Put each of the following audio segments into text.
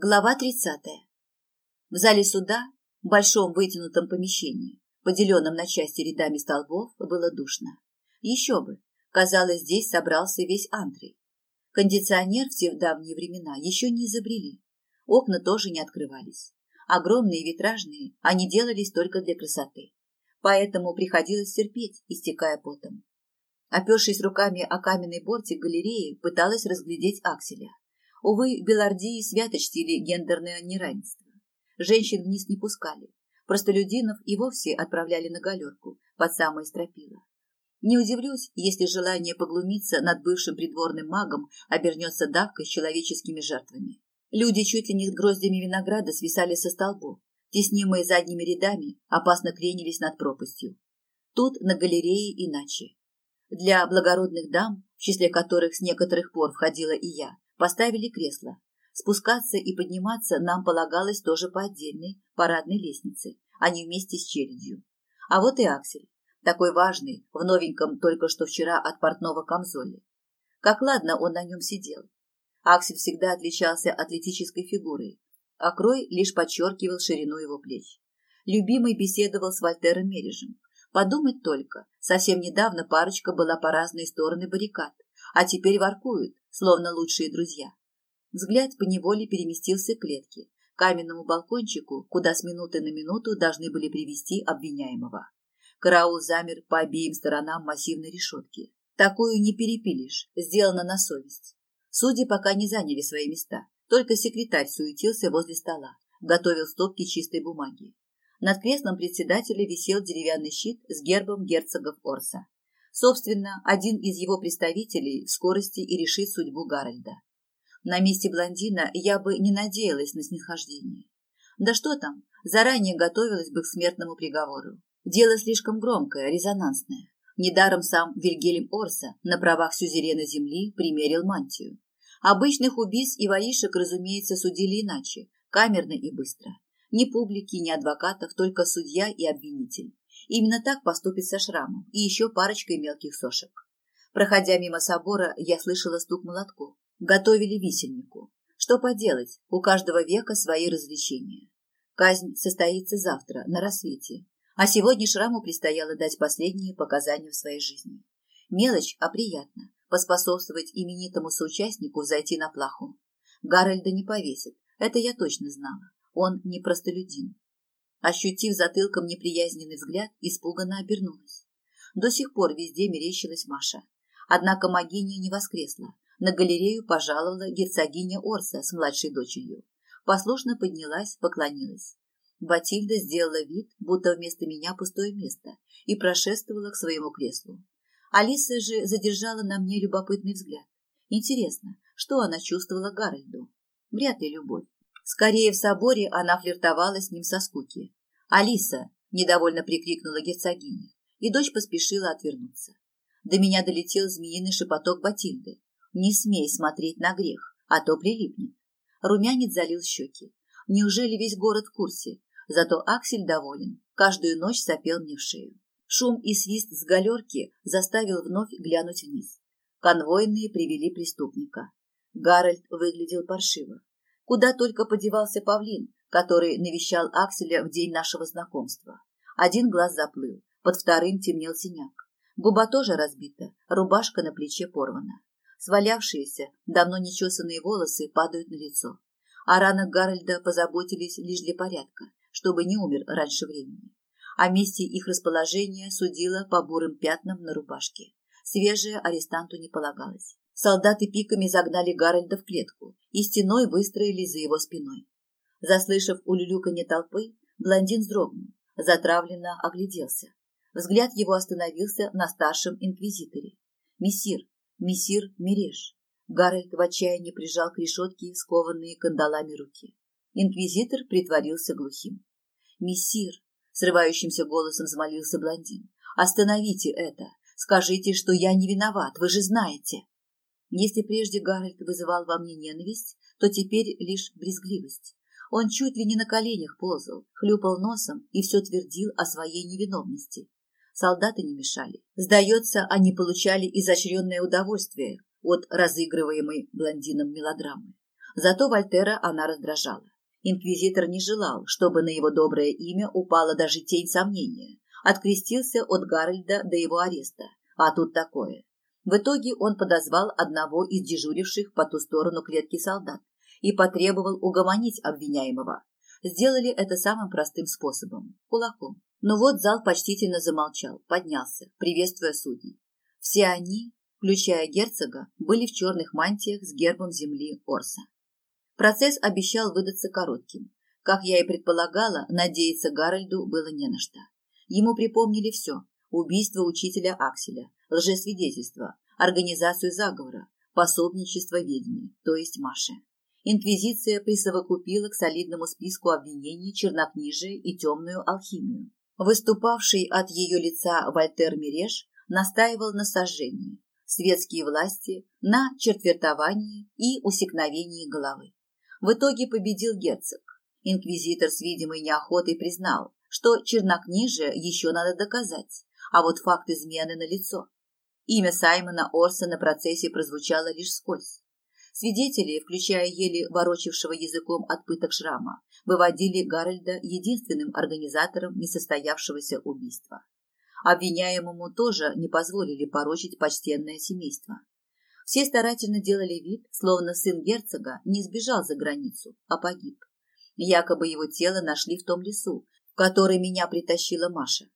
Глава 30. В зале суда, в большом вытянутом помещении, поделенном на части рядами столбов, было душно. Еще бы, казалось, здесь собрался весь Андрей. Кондиционер в те давние времена еще не изобрели. Окна тоже не открывались. Огромные витражные, они делались только для красоты. Поэтому приходилось терпеть, истекая потом. Опершись руками о каменный бортик галереи, пыталась разглядеть Акселя. Увы, в Белардии свято чтили гендерное неравенство. Женщин вниз не пускали. Простолюдинов и вовсе отправляли на галерку, под самое стропило. Не удивлюсь, если желание поглумиться над бывшим придворным магом обернется давкой с человеческими жертвами. Люди чуть ли не с гроздями винограда свисали со столбов, теснимые задними рядами, опасно кренились над пропастью. Тут на галерее иначе. Для благородных дам, в числе которых с некоторых пор входила и я, Поставили кресло. Спускаться и подниматься нам полагалось тоже по отдельной парадной лестнице, а не вместе с челядью. А вот и Аксель, такой важный, в новеньком только что вчера от портного камзоле. Как ладно он на нем сидел. Аксель всегда отличался атлетической фигурой, а крой лишь подчеркивал ширину его плеч. Любимый беседовал с Вольтером Мережем. Подумать только, совсем недавно парочка была по разные стороны баррикад, а теперь воркуют, словно лучшие друзья. Взгляд поневоле переместился к клетке, каменному балкончику, куда с минуты на минуту должны были привести обвиняемого. Караул замер по обеим сторонам массивной решетки. Такую не перепилишь, сделано на совесть. Судьи пока не заняли свои места, только секретарь суетился возле стола, готовил стопки чистой бумаги. Над креслом председателя висел деревянный щит с гербом герцогов Орса. Собственно, один из его представителей в скорости и решит судьбу Гарольда. На месте блондина я бы не надеялась на снисхождение. Да что там, заранее готовилась бы к смертному приговору. Дело слишком громкое, резонансное. Недаром сам Вильгельм Орса на правах сюзерена земли примерил мантию. Обычных убийц и воришек, разумеется, судили иначе, камерно и быстро. Ни публики, ни адвокатов, только судья и обвинитель. Именно так поступит со шрамом и еще парочкой мелких сошек. Проходя мимо собора, я слышала стук молотков. Готовили висельнику. Что поделать, у каждого века свои развлечения. Казнь состоится завтра, на рассвете. А сегодня Шраму предстояло дать последние показания в своей жизни. Мелочь, а приятно. Поспособствовать именитому соучастнику зайти на плаху. Гарольда не повесит, это я точно знала. Он не простолюдин. Ощутив затылком неприязненный взгляд, испуганно обернулась. До сих пор везде мерещилась Маша. Однако могиня не воскресла. На галерею пожаловала герцогиня Орса с младшей дочерью. Послушно поднялась, поклонилась. Батильда сделала вид, будто вместо меня пустое место, и прошествовала к своему креслу. Алиса же задержала на мне любопытный взгляд. Интересно, что она чувствовала Гарольду? Вряд ли любовь. Скорее в соборе она флиртовала с ним со скуки. «Алиса!» – недовольно прикрикнула герцогиня, и дочь поспешила отвернуться. До меня долетел змеиный шепоток Батильды. «Не смей смотреть на грех, а то прилипнет». Румянец залил щеки. Неужели весь город в курсе? Зато Аксель доволен. Каждую ночь сопел мне в шею. Шум и свист с галерки заставил вновь глянуть вниз. Конвойные привели преступника. Гарольд выглядел паршиво. Куда только подевался павлин, который навещал Акселя в день нашего знакомства. Один глаз заплыл, под вторым темнел синяк. Губа тоже разбита, рубашка на плече порвана. Свалявшиеся, давно нечесанные волосы падают на лицо. О ранах Гарольда позаботились лишь для порядка, чтобы не умер раньше времени. О месте их расположения судила по бурым пятнам на рубашке. Свежее арестанту не полагалось. Солдаты пиками загнали Гарольда в клетку и стеной выстроились за его спиной. Заслышав улюлюканье толпы, блондин вздрогнул, затравленно огляделся. Взгляд его остановился на старшем инквизиторе. Мессир, мессир Мереш. Гарольд в отчаянии прижал к решетке скованные кандалами руки. Инквизитор притворился глухим. «Мессир!» — срывающимся голосом взмолился блондин. «Остановите это! Скажите, что я не виноват, вы же знаете!» Если прежде Гарольд вызывал во мне ненависть, то теперь лишь брезгливость. Он чуть ли не на коленях ползал, хлюпал носом и все твердил о своей невиновности. Солдаты не мешали. Сдается, они получали изощренное удовольствие от разыгрываемой блондином мелодрамы. Зато Вольтера она раздражала. Инквизитор не желал, чтобы на его доброе имя упала даже тень сомнения. Открестился от Гарольда до его ареста. А тут такое. В итоге он подозвал одного из дежуривших по ту сторону клетки солдат и потребовал угомонить обвиняемого. Сделали это самым простым способом – кулаком. Но вот зал почтительно замолчал, поднялся, приветствуя судей. Все они, включая герцога, были в черных мантиях с гербом земли Орса. Процесс обещал выдаться коротким. Как я и предполагала, надеяться Гарольду было не на что. Ему припомнили все – убийство учителя Акселя, лжесвидетельство, организацию заговора, пособничество ведьме, то есть Маше. Инквизиция присовокупила к солидному списку обвинений чернокнижие и темную алхимию. Выступавший от ее лица Вольтер Миреш настаивал на сожжении, светские власти на четвертовании и усекновении головы. В итоге победил герцог. Инквизитор с видимой неохотой признал, что чернокнижие еще надо доказать, а вот факт измены налицо. Имя Саймона Орса на процессе прозвучало лишь скользь. Свидетели, включая еле ворочившего языком от пыток шрама, выводили Гарольда единственным организатором несостоявшегося убийства. Обвиняемому тоже не позволили порочить почтенное семейство. Все старательно делали вид, словно сын герцога не сбежал за границу, а погиб. Якобы его тело нашли в том лесу, в который меня притащила Маша.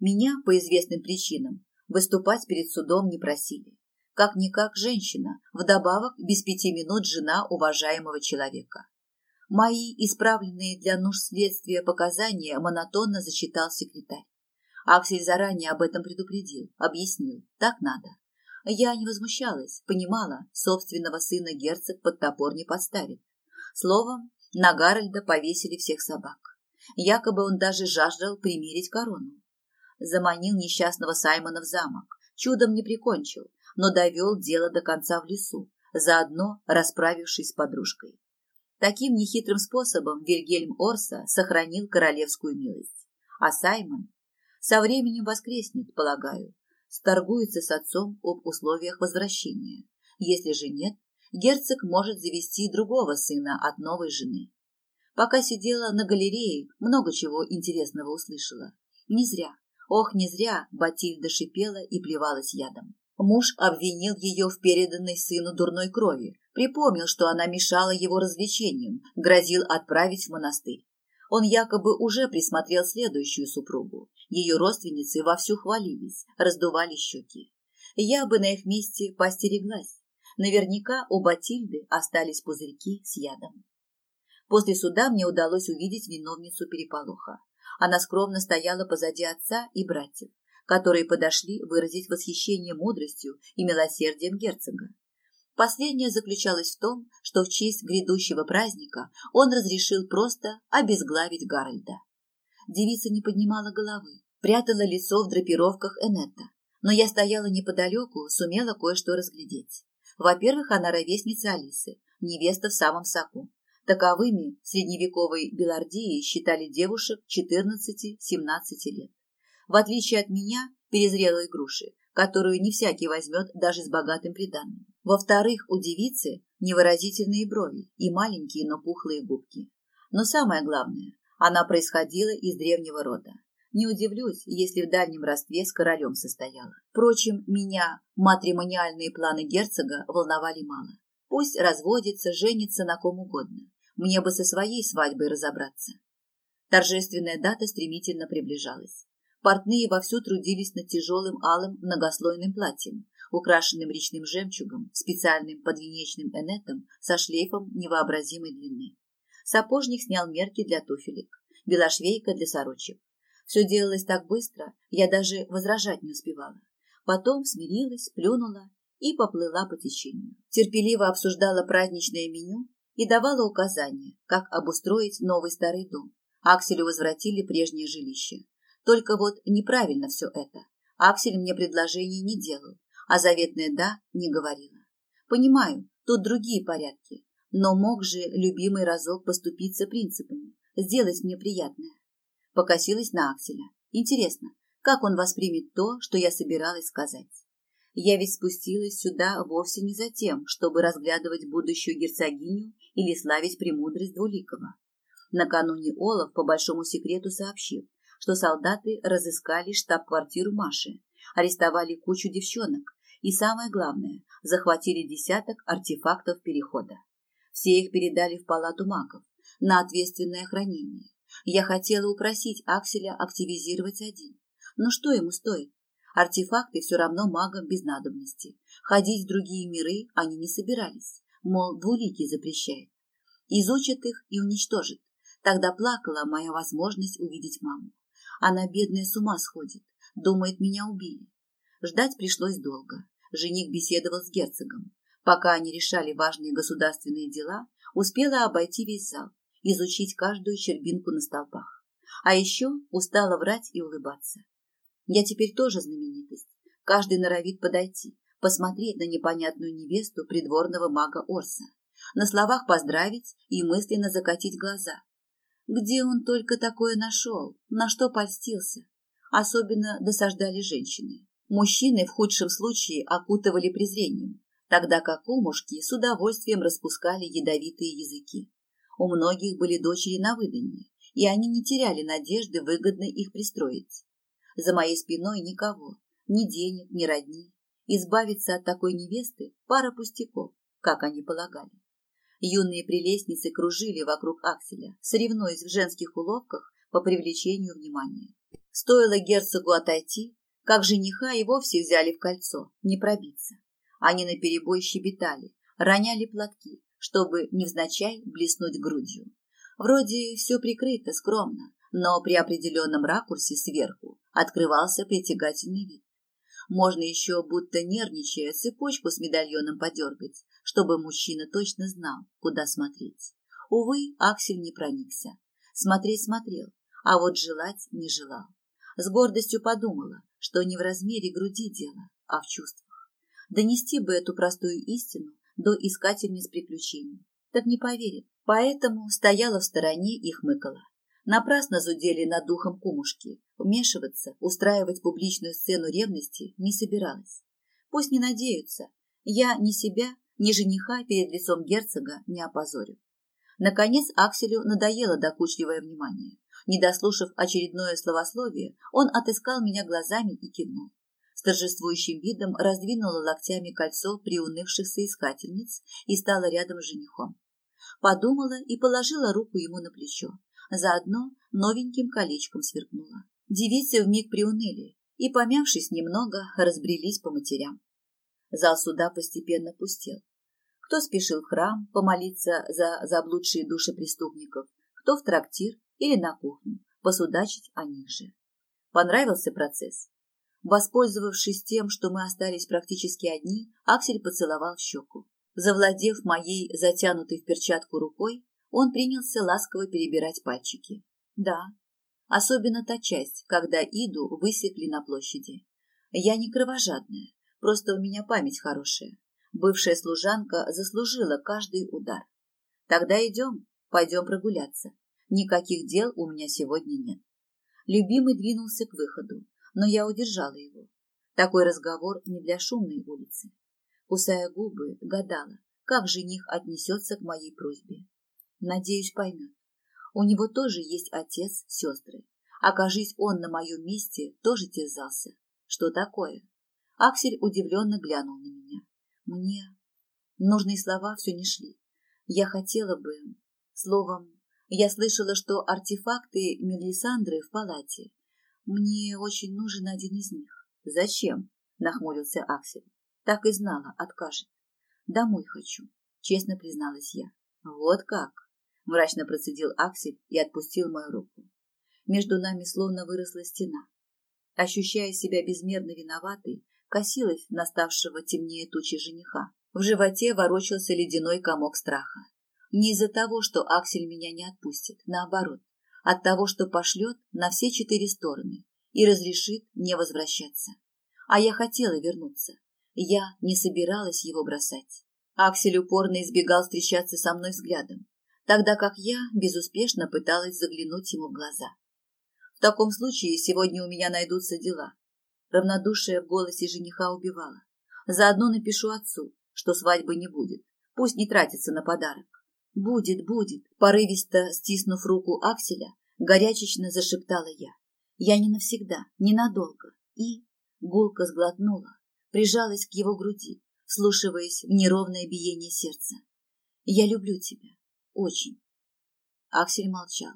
Меня, по известным причинам, выступать перед судом не просили. Как-никак женщина, вдобавок без пяти минут жена уважаемого человека. Мои исправленные для нужд следствия показания монотонно зачитал секретарь. Аксель заранее об этом предупредил, объяснил, так надо. Я не возмущалась, понимала, собственного сына герцог под топор не подставит. Словом, на Гарольда повесили всех собак. Якобы он даже жаждал примерить корону. Заманил несчастного Саймона в замок, чудом не прикончил, но довел дело до конца в лесу, заодно расправившись с подружкой. Таким нехитрым способом Вильгельм Орса сохранил королевскую милость. А Саймон со временем воскреснет, полагаю, сторгуется с отцом об условиях возвращения. Если же нет, герцог может завести другого сына от новой жены. Пока сидела на галерее, много чего интересного услышала. Не зря, ох, не зря Батильда шипела и плевалась ядом. Муж обвинил ее в переданной сыну дурной крови, припомнил, что она мешала его развлечениям, грозил отправить в монастырь. Он якобы уже присмотрел следующую супругу. Ее родственницы вовсю хвалились, раздували щеки. Я бы на их месте постереглась. Наверняка у Батильды остались пузырьки с ядом. После суда мне удалось увидеть виновницу переполоха. Она скромно стояла позади отца и братьев, которые подошли выразить восхищение мудростью и милосердием герцога. Последнее заключалось в том, что в честь грядущего праздника он разрешил просто обезглавить Гарольда. Девица не поднимала головы, прятала лицо в драпировках Энетта, но я стояла неподалеку, сумела кое-что разглядеть. Во-первых, она ровесница Алисы, невеста в самом соку. Таковыми в средневековой Белардии считали девушек 14-17 лет. В отличие от меня, перезрелой груши, которую не всякий возьмет даже с богатым приданным. Во-вторых, у девицы невыразительные брови и маленькие, но пухлые губки. Но самое главное, она происходила из древнего рода. Не удивлюсь, если в дальнем родстве с королем состояла. Впрочем, меня матримониальные планы герцога волновали мало. Пусть разводится, женится на ком угодно. Мне бы со своей свадьбой разобраться. Торжественная дата стремительно приближалась. Портные вовсю трудились над тяжелым алым многослойным платьем, украшенным речным жемчугом, специальным подвенечным энетом со шлейфом невообразимой длины. Сапожник снял мерки для туфелек, белошвейка для сорочек. Все делалось так быстро, я даже возражать не успевала. Потом смирилась, плюнула и поплыла по течению. Терпеливо обсуждала праздничное меню и давала указания, как обустроить новый старый дом. Акселю возвратили прежнее жилище. Только вот неправильно все это. Аксель мне предложений не делал, а заветное «да» не говорила. Понимаю, тут другие порядки, но мог же любимый разок поступиться принципами, сделать мне приятное. Покосилась на Акселя. Интересно, как он воспримет то, что я собиралась сказать. Я ведь спустилась сюда вовсе не за тем, чтобы разглядывать будущую герцогиню или славить премудрость Двуликова. Накануне Олаф по большому секрету сообщил, что солдаты разыскали штаб-квартиру Маши, арестовали кучу девчонок и, самое главное, захватили десяток артефактов перехода. Все их передали в палату магов на ответственное хранение. Я хотела упросить Акселя активизировать один. Но что ему стоит? Артефакты все равно магам без надобности. Ходить в другие миры они не собирались. Мол, двуликий запрещает. Изучат их и уничтожит. Тогда плакала моя возможность увидеть маму. Она, бедная, с ума сходит. Думает, меня убили. Ждать пришлось долго. Жених беседовал с герцогом. Пока они решали важные государственные дела, успела обойти весь зал, изучить каждую щербинку на столбах. А еще устала врать и улыбаться. Я теперь тоже знаменитость. Каждый норовит подойти, посмотреть на непонятную невесту придворного мага Орса. На словах поздравить и мысленно закатить глаза. Где он только такое нашел, на что польстился? Особенно досаждали женщины. Мужчины в худшем случае окутывали презрением, тогда как кумушки с удовольствием распускали ядовитые языки. У многих были дочери на выданье, и они не теряли надежды выгодно их пристроить. За моей спиной никого, ни денег, ни родни. Избавиться от такой невесты – пара пустяков, как они полагали. Юные прелестницы кружили вокруг Акселя, соревнуясь в женских уловках по привлечению внимания. Стоило герцогу отойти, как жениха и вовсе взяли в кольцо, не пробиться. Они наперебой щебетали, роняли платки, чтобы невзначай блеснуть грудью. Вроде все прикрыто, скромно, но при определенном ракурсе сверху открывался притягательный вид. Можно еще, будто нервничая, цепочку с медальоном подергать, чтобы мужчина точно знал, куда смотреть. Увы, Аксель не проникся. Смотреть смотрел, а вот желать не желал. С гордостью подумала, что не в размере груди дело, а в чувствах. Донести бы эту простую истину до искательниц приключений. Так не поверит, поэтому стояла в стороне и хмыкала. Напрасно зудели над духом кумушки. Вмешиваться, устраивать публичную сцену ревности не собиралась. Пусть не надеются. Я ни себя, ни жениха перед лицом герцога не опозорю. Наконец Акселю надоело докучливое внимание. Не дослушав очередное словословие, он отыскал меня глазами и кивнул. С торжествующим видом раздвинула локтями кольцо приунывших соискательниц и стала рядом с женихом. Подумала и положила руку ему на плечо. Заодно новеньким колечком сверкнула. Девицы вмиг приуныли и, помявшись немного, разбрелись по матерям. Зал суда постепенно пустел. Кто спешил в храм помолиться за заблудшие души преступников, кто в трактир или на кухню, посудачить о них же. Понравился процесс. Воспользовавшись тем, что мы остались практически одни, Аксель поцеловал в щеку. Завладев моей затянутой в перчатку рукой, он принялся ласково перебирать пальчики. Да, особенно та часть, когда Иду высекли на площади. Я не кровожадная, просто у меня память хорошая. Бывшая служанка заслужила каждый удар. Тогда идем, пойдем прогуляться. Никаких дел у меня сегодня нет. Любимый двинулся к выходу, но я удержала его. Такой разговор не для шумной улицы. Кусая губы, гадала, как жених отнесется к моей просьбе. Надеюсь, поймет. У него тоже есть отец, сестры. Окажись он на моем месте, тоже терзался. Что такое? Аксель удивленно глянул на меня. Мне нужные слова все не шли. Я хотела бы... Словом, я слышала, что артефакты Мелисандры в палате. Мне очень нужен один из них. Зачем? Нахмурился Аксель. Так и знала, откажет. Домой хочу, честно призналась я. Вот как? Мрачно процедил Аксель и отпустил мою руку. Между нами словно выросла стена. Ощущая себя безмерно виноватой, косилась на ставшего темнее тучи жениха. В животе ворочался ледяной комок страха. Не из-за того, что Аксель меня не отпустит, наоборот, от того, что пошлет на все четыре стороны и разрешит не возвращаться. А я хотела вернуться. Я не собиралась его бросать. Аксель упорно избегал встречаться со мной взглядом, тогда как я безуспешно пыталась заглянуть ему в глаза. В таком случае сегодня у меня найдутся дела. Равнодушие в голосе жениха убивало. Заодно напишу отцу, что свадьбы не будет. Пусть не тратится на подарок. Будет, будет. Порывисто стиснув руку Акселя, горячечно зашептала я. Я не навсегда, ненадолго. И гулко сглотнула, прижалась к его груди, слушаясь в неровное биение сердца. Я люблю тебя. Очень. Аксель молчал.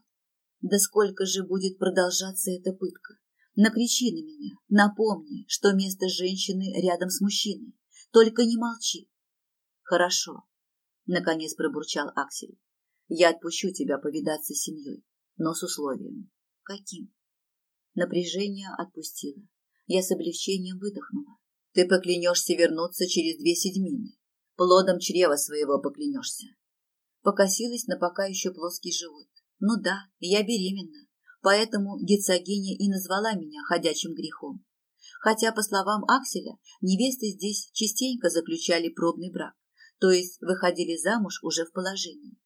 Да сколько же будет продолжаться эта пытка? Накричи на меня, напомни, что место женщины рядом с мужчиной. Только не молчи. Хорошо, наконец пробурчал Аксель. Я отпущу тебя повидаться с семьей, но с условием. Каким? Напряжение отпустило. Я с облегчением выдохнула. Ты поклянешься вернуться через две седьмины. Плодом чрева своего поклянешься. Покосилась на пока еще плоский живот. Ну да, я беременна, поэтому герцогиня и назвала меня ходячим грехом. Хотя, по словам Акселя, невесты здесь частенько заключали пробный брак, то есть выходили замуж уже в положении.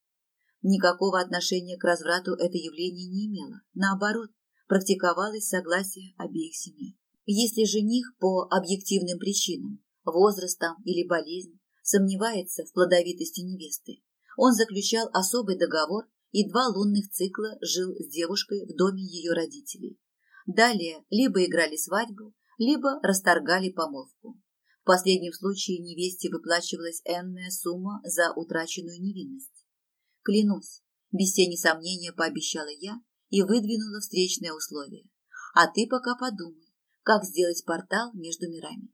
Никакого отношения к разврату это явление не имело. Наоборот, практиковалось согласие обеих семей. Если жених по объективным причинам, возрастам или болезнь, сомневается в плодовитости невесты, он заключал особый договор и два лунных цикла жил с девушкой в доме ее родителей. Далее либо играли свадьбу, либо расторгали помолвку. В последнем случае невесте выплачивалась энная сумма за утраченную невинность. Клянусь, без тени сомнения пообещала я и выдвинула встречное условие. А ты пока подумай, как сделать портал между мирами.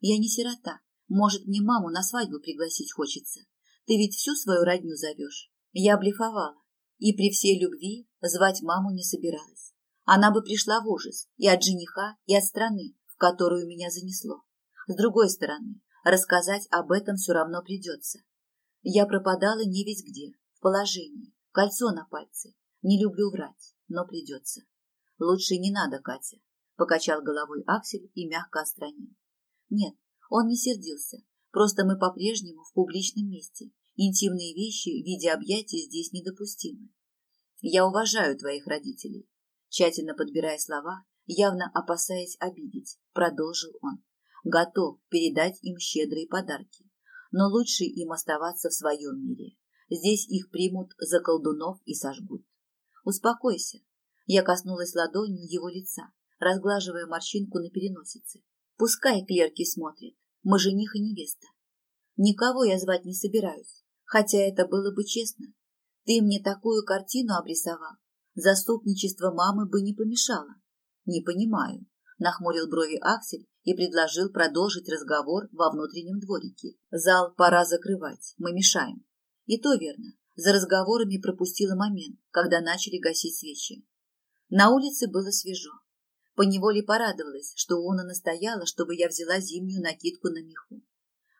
Я не сирота, может, мне маму на свадьбу пригласить хочется. Ты ведь всю свою родню зовешь. Я блефовала и при всей любви звать маму не собиралась. Она бы пришла в ужас и от жениха, и от страны, в которую меня занесло. С другой стороны, рассказать об этом все равно придется. Я пропадала не весь где, в положении, кольцо на пальце. Не люблю врать, но придется. Лучше не надо, Катя, покачал головой Аксель и мягко отстранил. Нет, он не сердился, просто мы по-прежнему в публичном месте, Интимные вещи в виде объятий здесь недопустимы. Я уважаю твоих родителей. Тщательно подбирая слова, явно опасаясь обидеть, продолжил он. Готов передать им щедрые подарки. Но лучше им оставаться в своем мире. Здесь их примут за колдунов и сожгут. Успокойся. Я коснулась ладонью его лица, разглаживая морщинку на переносице. Пускай клерки смотрят. Мы жених и невеста. Никого я звать не собираюсь хотя это было бы честно. Ты мне такую картину обрисовал. Заступничество мамы бы не помешало. Не понимаю, нахмурил брови Аксель и предложил продолжить разговор во внутреннем дворике. Зал пора закрывать, мы мешаем. И то верно. За разговорами пропустила момент, когда начали гасить свечи. На улице было свежо. Поневоле порадовалась, что Уна настояла, чтобы я взяла зимнюю накидку на меху.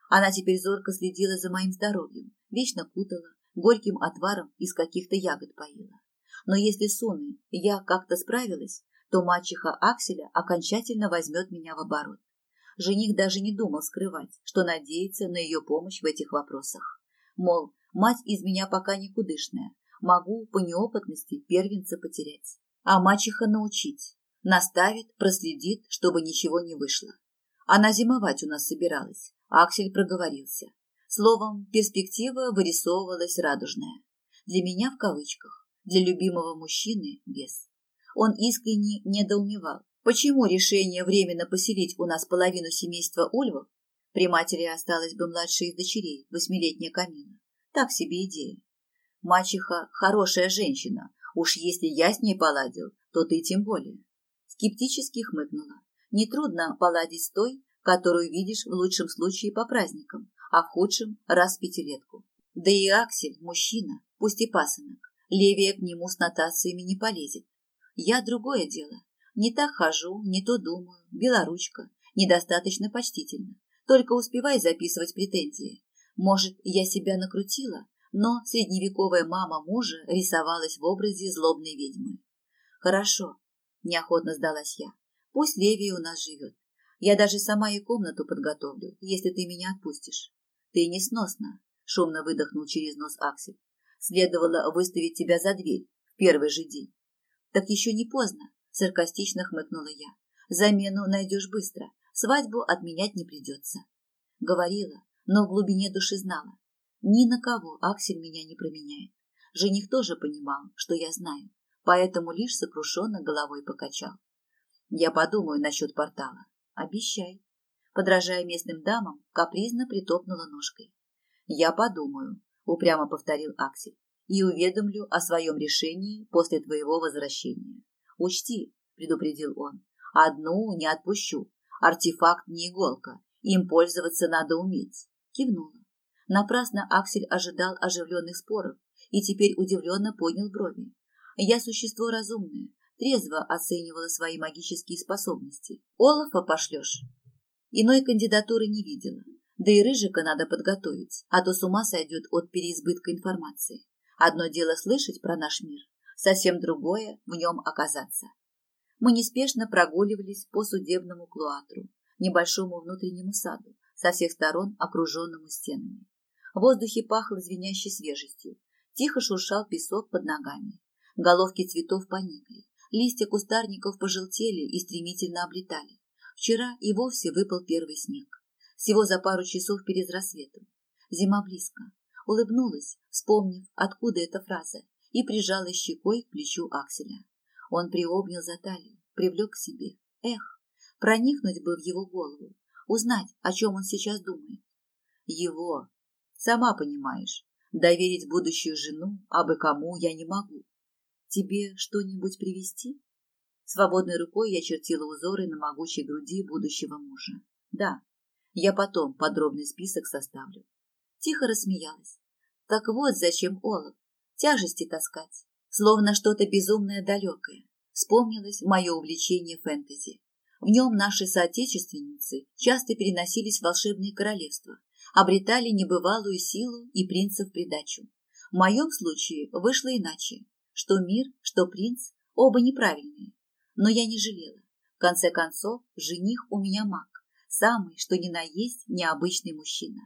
Она теперь зорко следила за моим здоровьем, вечно кутала, горьким отваром из каких-то ягод поила. Но если с Уной я как-то справилась, то мачеха Акселя окончательно возьмет меня в оборот. Жених даже не думал скрывать, что надеется на ее помощь в этих вопросах. Мол, мать из меня пока никудышная, могу по неопытности первенца потерять. А мачеха научить, наставит, проследит, чтобы ничего не вышло. Она зимовать у нас собиралась, Аксель проговорился. Словом, перспектива вырисовывалась радужная. Для меня в кавычках, для любимого мужчины без. Он искренне недоумевал, почему решение временно поселить у нас половину семейства Ульвов, при матери осталась бы младшая из дочерей, восьмилетняя Камила. Так себе идея. Мачеха – хорошая женщина, уж если я с ней поладил, то ты тем более. Скептически хмыкнула. Нетрудно поладить с той, которую видишь в лучшем случае по праздникам, а в худшем раз в пятилетку. Да и Аксель – мужчина, пусть и пасынок. Левия к нему с нотациями не полезет. Я другое дело. Не так хожу, не то думаю, белоручка, недостаточно почтительно. Только успевай записывать претензии. Может, я себя накрутила, но средневековая мама мужа рисовалась в образе злобной ведьмы. Хорошо, неохотно сдалась я. Пусть Левия у нас живет. Я даже сама ей комнату подготовлю, если ты меня отпустишь. Ты несносна, шумно выдохнул через нос Аксель. Следовало выставить тебя за дверь в первый же день. Так еще не поздно, саркастично хмыкнула я. Замену найдешь быстро, свадьбу отменять не придется. Говорила, но в глубине души знала. Ни на кого Аксель меня не променяет. Жених тоже понимал, что я знаю, поэтому лишь сокрушенно головой покачал. Я подумаю насчет портала. Обещай. Подражая местным дамам, капризно притопнула ножкой. Я подумаю, упрямо повторил Аксель, и уведомлю о своем решении после твоего возвращения. Учти, предупредил он, одну не отпущу. Артефакт не иголка, им пользоваться надо уметь. Кивнула. Напрасно Аксель ожидал оживленных споров и теперь удивленно поднял брови. Я существо разумное, трезво оценивала свои магические способности. Олафа пошлешь? Иной кандидатуры не видела. Да и Рыжика надо подготовить, а то с ума сойдет от переизбытка информации. Одно дело слышать про наш мир, совсем другое в нем оказаться. Мы неспешно прогуливались по судебному клуатру, небольшому внутреннему саду, со всех сторон окруженному стенами. В воздухе пахло звенящей свежестью, тихо шуршал песок под ногами. Головки цветов поникли, листья кустарников пожелтели и стремительно облетали. Вчера и вовсе выпал первый снег. Всего за пару часов перед рассветом. Зима близко. Улыбнулась, вспомнив, откуда эта фраза, и прижала щекой к плечу Акселя. Он приобнял за талию, привлек к себе. Эх, проникнуть бы в его голову, узнать, о чем он сейчас думает. Его, сама понимаешь, доверить будущую жену, а бы кому я не могу. Тебе что-нибудь привезти? Свободной рукой я чертила узоры на могучей груди будущего мужа. Да, я потом подробный список составлю. Тихо рассмеялась. Так вот зачем Олаф. Тяжести таскать. Словно что-то безумное далекое. Вспомнилось мое увлечение фэнтези. В нем наши соотечественницы часто переносились в волшебные королевства, обретали небывалую силу и принца в придачу. В моем случае вышло иначе. Что мир, что принц, оба неправильные. Но я не жалела. В конце концов, жених у меня маг. Самый, что ни на есть, необычный мужчина.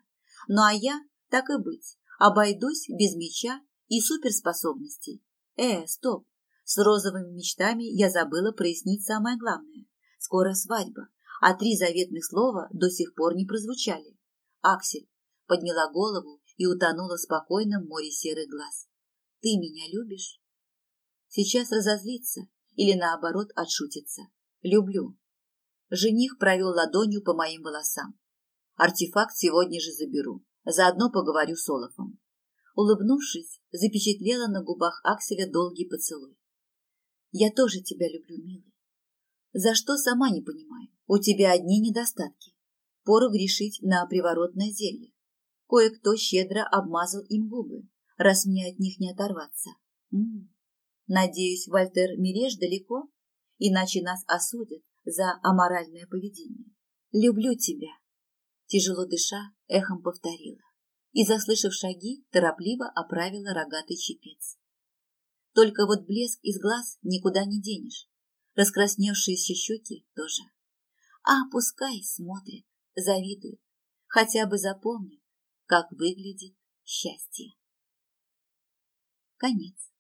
Ну а я, так и быть, обойдусь без меча и суперспособностей. Э, стоп. С розовыми мечтами я забыла прояснить самое главное. Скоро свадьба, а три заветных слова до сих пор не прозвучали. Аксель подняла голову и утонула в спокойном море серых глаз. Ты меня любишь? Сейчас разозлится или наоборот отшутится. Люблю. Жених провел ладонью по моим волосам. Артефакт сегодня же заберу. Заодно поговорю с Олафом. Улыбнувшись, запечатлела на губах Акселя долгий поцелуй. Я тоже тебя люблю, милый. За что сама не понимаю. У тебя одни недостатки. Пору грешить на приворотное зелье. Кое-кто щедро обмазал им губы, раз мне от них не оторваться. М -м -м. Надеюсь, Вальтер Миреш далеко, иначе нас осудят за аморальное поведение. Люблю тебя. Тяжело дыша, эхом повторила. И, заслышав шаги, торопливо оправила рогатый чепец. Только вот блеск из глаз никуда не денешь. Раскрасневшиеся щеки тоже. А пускай смотрит, завидует, хотя бы запомнит, как выглядит счастье. Конец.